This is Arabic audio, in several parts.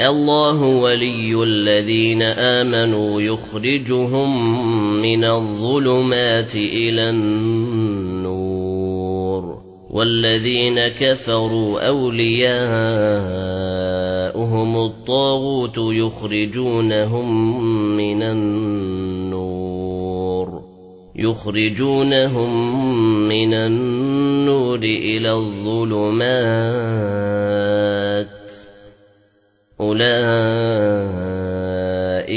الله ولي الذين آمنوا يخرجهم من الظلمات إلى النور والذين كفروا أولياؤهم الطاغوت يخرجونهم من النور يخرجونهم من النور إلى الظلمات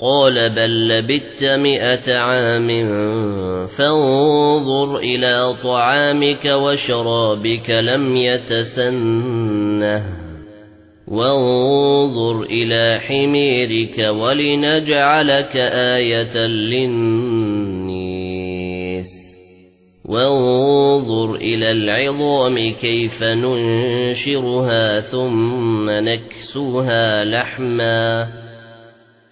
قال بل لبثت مئة عام فانظر إلى طعامك وشرابك لم يتسنه وانظر إلى حميرك ولنجعلك آية للنيس وانظر إلى العظام كيف ننشرها ثم نكسوها لحماً